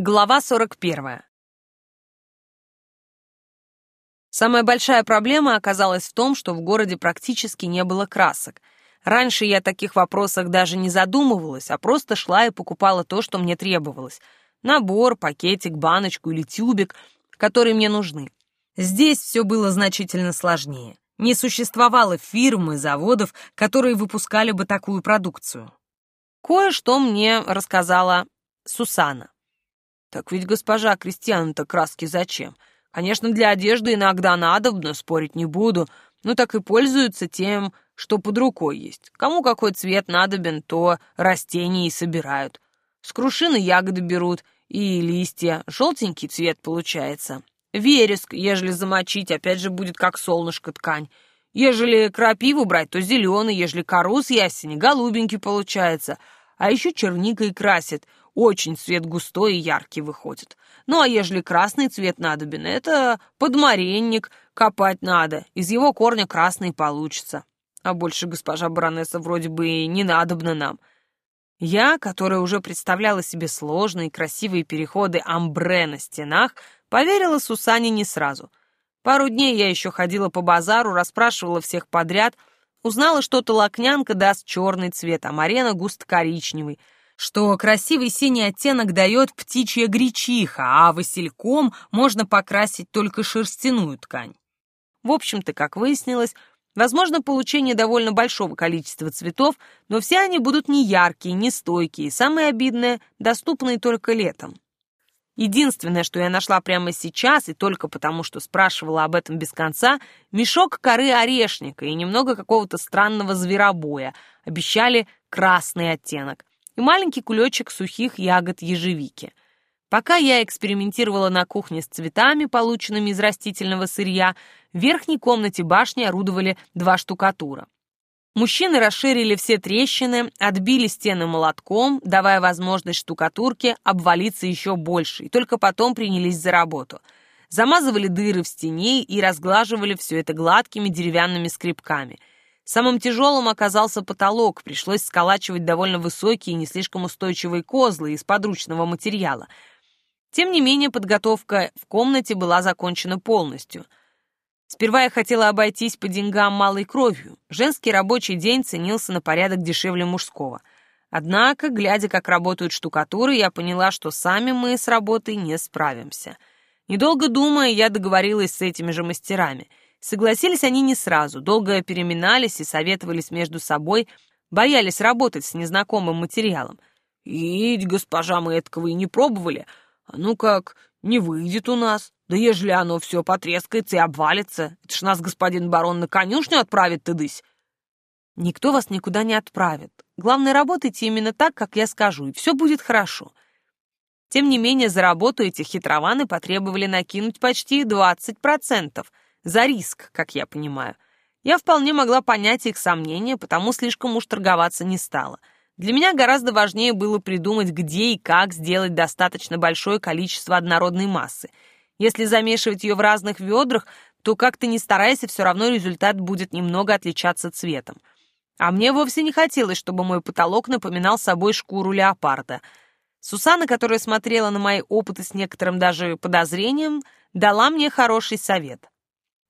Глава 41. Самая большая проблема оказалась в том, что в городе практически не было красок. Раньше я о таких вопросах даже не задумывалась, а просто шла и покупала то, что мне требовалось. Набор, пакетик, баночку или тюбик, которые мне нужны. Здесь все было значительно сложнее. Не существовало фирм и заводов, которые выпускали бы такую продукцию. Кое-что мне рассказала Сусана. Так ведь госпожа Кристиан-то краски зачем? Конечно, для одежды иногда надобно, спорить не буду, но так и пользуются тем, что под рукой есть. Кому какой цвет надобен, то растения и собирают. С крушины ягоды берут и листья, желтенький цвет получается. Вереск, ежели замочить, опять же будет как солнышко ткань. Ежели крапиву брать, то зеленый, ежели кору с ясени, голубенький получается. А еще черникой красит, очень цвет густой и яркий выходит. Ну, а ежели красный цвет надобен, это подмаренник, копать надо, из его корня красный получится. А больше госпожа баронесса вроде бы и не надобна нам. Я, которая уже представляла себе сложные красивые переходы амбре на стенах, поверила Сусане не сразу. Пару дней я еще ходила по базару, расспрашивала всех подряд, узнала, что толокнянка даст черный цвет, а Марена густо-коричневый — что красивый синий оттенок дает птичья гречиха, а васильком можно покрасить только шерстяную ткань. В общем-то, как выяснилось, возможно получение довольно большого количества цветов, но все они будут не яркие, не стойкие, самое обидное — доступные только летом. Единственное, что я нашла прямо сейчас, и только потому, что спрашивала об этом без конца, мешок коры орешника и немного какого-то странного зверобоя. Обещали красный оттенок и маленький кулечек сухих ягод ежевики. Пока я экспериментировала на кухне с цветами, полученными из растительного сырья, в верхней комнате башни орудовали два штукатура. Мужчины расширили все трещины, отбили стены молотком, давая возможность штукатурке обвалиться еще больше, и только потом принялись за работу. Замазывали дыры в стене и разглаживали все это гладкими деревянными скребками — Самым тяжелым оказался потолок, пришлось сколачивать довольно высокие и не слишком устойчивые козлы из подручного материала. Тем не менее, подготовка в комнате была закончена полностью. Сперва я хотела обойтись по деньгам малой кровью. Женский рабочий день ценился на порядок дешевле мужского. Однако, глядя, как работают штукатуры, я поняла, что сами мы с работой не справимся. Недолго думая, я договорилась с этими же мастерами — Согласились они не сразу, долго переминались и советовались между собой, боялись работать с незнакомым материалом. «Идь, госпожа, мы этого и не пробовали. А ну как, не выйдет у нас. Да ежели оно все потрескается и обвалится, это ж нас господин барон на конюшню отправит тыдысь». «Никто вас никуда не отправит. Главное, работайте именно так, как я скажу, и все будет хорошо». Тем не менее, за работу эти хитрованы потребовали накинуть почти 20%, за риск, как я понимаю. Я вполне могла понять их сомнения, потому слишком уж торговаться не стала. Для меня гораздо важнее было придумать, где и как сделать достаточно большое количество однородной массы. Если замешивать ее в разных ведрах, то как ты ни старайся, все равно результат будет немного отличаться цветом. А мне вовсе не хотелось, чтобы мой потолок напоминал собой шкуру леопарда. Сусана, которая смотрела на мои опыты с некоторым даже подозрением, дала мне хороший совет.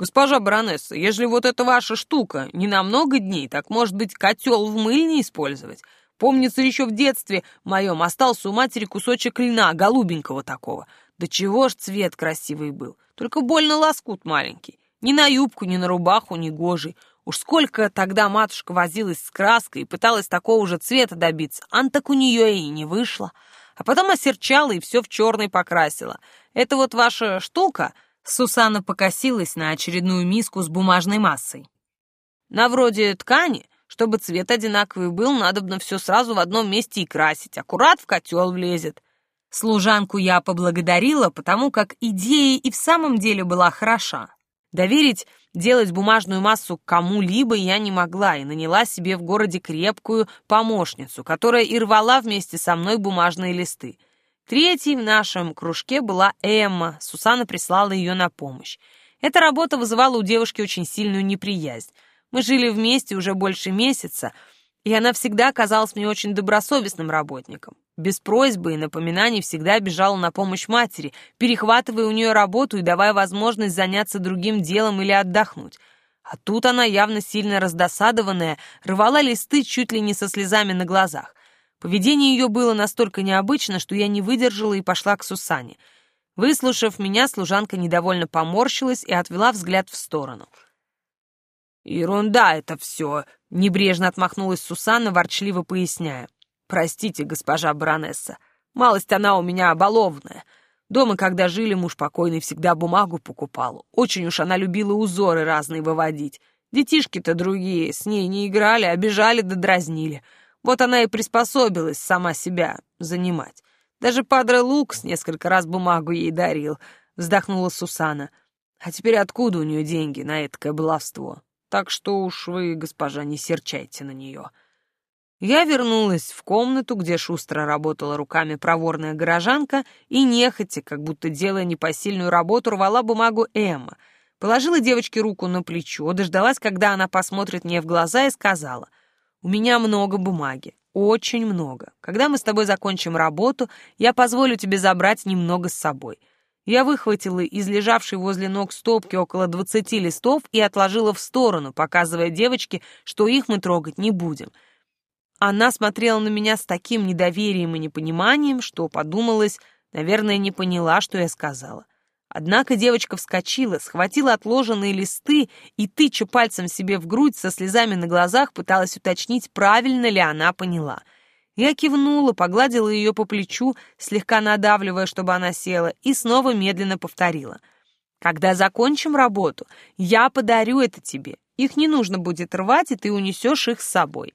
«Госпожа баронесса, ежели вот эта ваша штука не на много дней, так, может быть, котел в мыльне использовать? Помнится, еще в детстве моем остался у матери кусочек льна, голубенького такого. Да чего ж цвет красивый был, только больно лоскут маленький. Ни на юбку, ни на рубаху, ни гожий. Уж сколько тогда матушка возилась с краской и пыталась такого же цвета добиться, ан так у нее и не вышло. А потом осерчала и все в черный покрасила. Это вот ваша штука — Сусана покосилась на очередную миску с бумажной массой. «На вроде ткани, чтобы цвет одинаковый был, надо бы все сразу в одном месте и красить, аккурат в котел влезет». Служанку я поблагодарила, потому как идея и в самом деле была хороша. Доверить делать бумажную массу кому-либо я не могла и наняла себе в городе крепкую помощницу, которая и рвала вместе со мной бумажные листы — Третьей в нашем кружке была Эмма, Сусана прислала ее на помощь. Эта работа вызывала у девушки очень сильную неприязнь. Мы жили вместе уже больше месяца, и она всегда казалась мне очень добросовестным работником. Без просьбы и напоминаний всегда бежала на помощь матери, перехватывая у нее работу и давая возможность заняться другим делом или отдохнуть. А тут она, явно сильно раздосадованная, рвала листы чуть ли не со слезами на глазах. Поведение ее было настолько необычно, что я не выдержала и пошла к Сусане. Выслушав меня, служанка недовольно поморщилась и отвела взгляд в сторону. «Ерунда это все!» — небрежно отмахнулась Сусанна, ворчливо поясняя. «Простите, госпожа баронесса, малость она у меня оболовная. Дома, когда жили, муж покойный всегда бумагу покупал. Очень уж она любила узоры разные выводить. Детишки-то другие с ней не играли, обижали да дразнили. Вот она и приспособилась сама себя занимать. Даже Падре Лукс несколько раз бумагу ей дарил, вздохнула Сусана. А теперь откуда у нее деньги на это баловство? Так что уж вы, госпожа, не серчайте на нее. Я вернулась в комнату, где шустро работала руками проворная горожанка и нехотя, как будто делая непосильную работу, рвала бумагу Эмма. Положила девочке руку на плечо, дождалась, когда она посмотрит мне в глаза и сказала — у меня много бумаги, очень много. Когда мы с тобой закончим работу, я позволю тебе забрать немного с собой. Я выхватила из лежавшей возле ног стопки около двадцати листов и отложила в сторону, показывая девочке, что их мы трогать не будем. Она смотрела на меня с таким недоверием и непониманием, что подумалось, наверное, не поняла, что я сказала. Однако девочка вскочила, схватила отложенные листы и, тыча пальцем себе в грудь, со слезами на глазах пыталась уточнить, правильно ли она поняла. Я кивнула, погладила ее по плечу, слегка надавливая, чтобы она села, и снова медленно повторила. «Когда закончим работу, я подарю это тебе. Их не нужно будет рвать, и ты унесешь их с собой».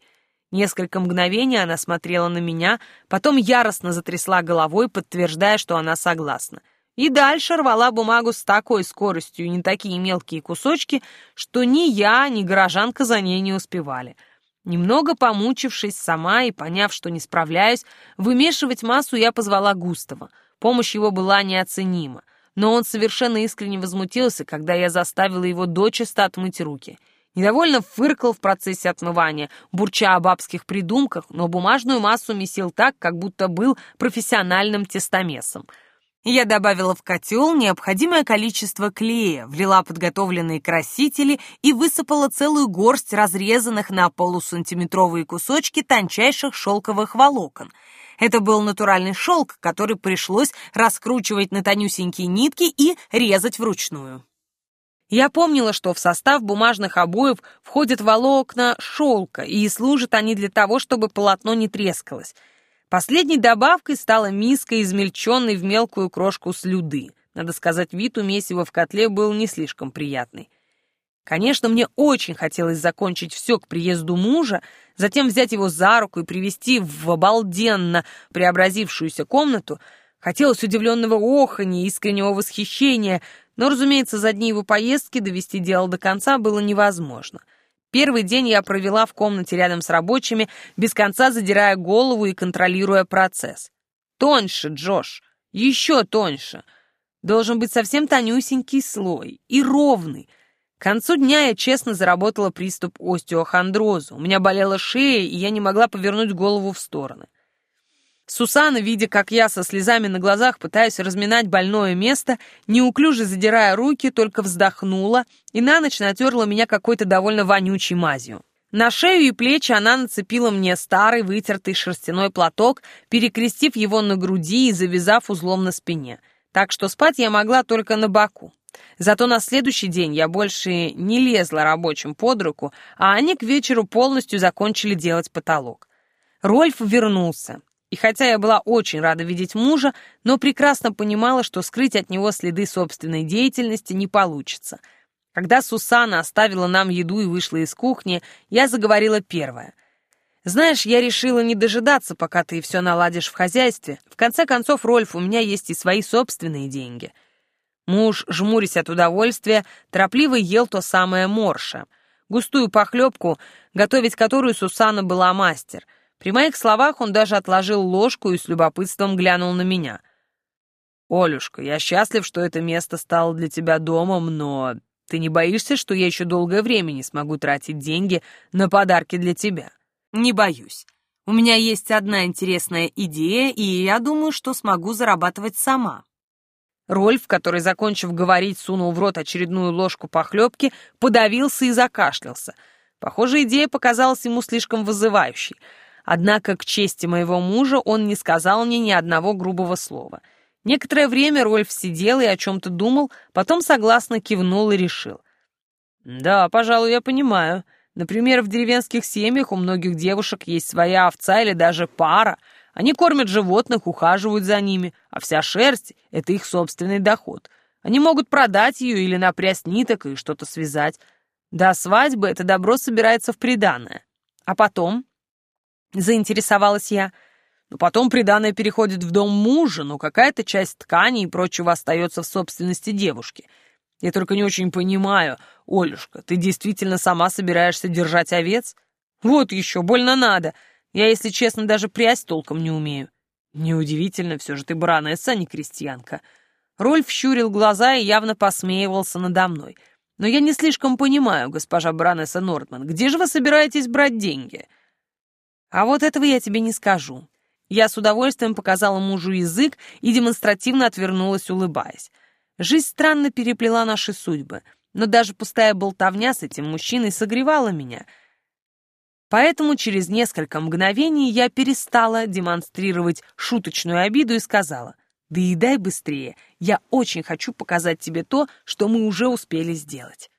Несколько мгновений она смотрела на меня, потом яростно затрясла головой, подтверждая, что она согласна и дальше рвала бумагу с такой скоростью не такие мелкие кусочки, что ни я, ни горожанка за ней не успевали. Немного помучившись сама и поняв, что не справляюсь, вымешивать массу я позвала Густава. Помощь его была неоценима, но он совершенно искренне возмутился, когда я заставила его дочисто отмыть руки. Недовольно фыркал в процессе отмывания, бурча о бабских придумках, но бумажную массу месил так, как будто был профессиональным тестомесом — я добавила в котел необходимое количество клея, влила подготовленные красители и высыпала целую горсть разрезанных на полусантиметровые кусочки тончайших шелковых волокон. Это был натуральный шелк, который пришлось раскручивать на тонюсенькие нитки и резать вручную. Я помнила, что в состав бумажных обоев входят волокна шелка, и служат они для того, чтобы полотно не трескалось — Последней добавкой стала миска, измельченной в мелкую крошку слюды. Надо сказать, вид у месива в котле был не слишком приятный. Конечно, мне очень хотелось закончить все к приезду мужа, затем взять его за руку и привести в обалденно преобразившуюся комнату. Хотелось удивленного оханья, искреннего восхищения, но, разумеется, за дни его поездки довести дело до конца было невозможно — Первый день я провела в комнате рядом с рабочими, без конца задирая голову и контролируя процесс. Тоньше, Джош, еще тоньше. Должен быть совсем тонюсенький слой и ровный. К концу дня я честно заработала приступ остеохондроза. У меня болела шея, и я не могла повернуть голову в стороны. Сусана, видя, как я со слезами на глазах пытаюсь разминать больное место, неуклюже задирая руки, только вздохнула и на ночь натерла меня какой-то довольно вонючей мазью. На шею и плечи она нацепила мне старый вытертый шерстяной платок, перекрестив его на груди и завязав узлом на спине. Так что спать я могла только на боку. Зато на следующий день я больше не лезла рабочим под руку, а они к вечеру полностью закончили делать потолок. Рольф вернулся. И хотя я была очень рада видеть мужа, но прекрасно понимала, что скрыть от него следы собственной деятельности не получится. Когда Сусана оставила нам еду и вышла из кухни, я заговорила первая. «Знаешь, я решила не дожидаться, пока ты все наладишь в хозяйстве. В конце концов, Рольф, у меня есть и свои собственные деньги». Муж, жмурясь от удовольствия, торопливо ел то самое морша. Густую похлебку, готовить которую Сусана была мастер — при моих словах он даже отложил ложку и с любопытством глянул на меня. «Олюшка, я счастлив, что это место стало для тебя домом, но ты не боишься, что я еще долгое время не смогу тратить деньги на подарки для тебя?» «Не боюсь. У меня есть одна интересная идея, и я думаю, что смогу зарабатывать сама». Рольф, который, закончив говорить, сунул в рот очередную ложку похлебки, подавился и закашлялся. Похоже, идея показалась ему слишком вызывающей. Однако, к чести моего мужа, он не сказал мне ни одного грубого слова. Некоторое время Рольф сидел и о чем-то думал, потом согласно кивнул и решил. «Да, пожалуй, я понимаю. Например, в деревенских семьях у многих девушек есть своя овца или даже пара. Они кормят животных, ухаживают за ними, а вся шерсть — это их собственный доход. Они могут продать ее или напрясть ниток и что-то связать. До свадьбы это добро собирается в приданое. А потом? Заинтересовалась я. Но потом приданое переходит в дом мужа, но какая-то часть ткани и прочего остается в собственности девушки — я только не очень понимаю, Олюшка, ты действительно сама собираешься держать овец? Вот еще, больно надо. Я, если честно, даже прясть толком не умею. Неудивительно, все же ты баронесса, а не крестьянка. Рольф щурил глаза и явно посмеивался надо мной. Но я не слишком понимаю, госпожа баронесса Нортман, где же вы собираетесь брать деньги? А вот этого я тебе не скажу. Я с удовольствием показала мужу язык и демонстративно отвернулась, улыбаясь. Жизнь странно переплела наши судьбы, но даже пустая болтовня с этим мужчиной согревала меня. Поэтому через несколько мгновений я перестала демонстрировать шуточную обиду и сказала, «Да и дай быстрее, я очень хочу показать тебе то, что мы уже успели сделать».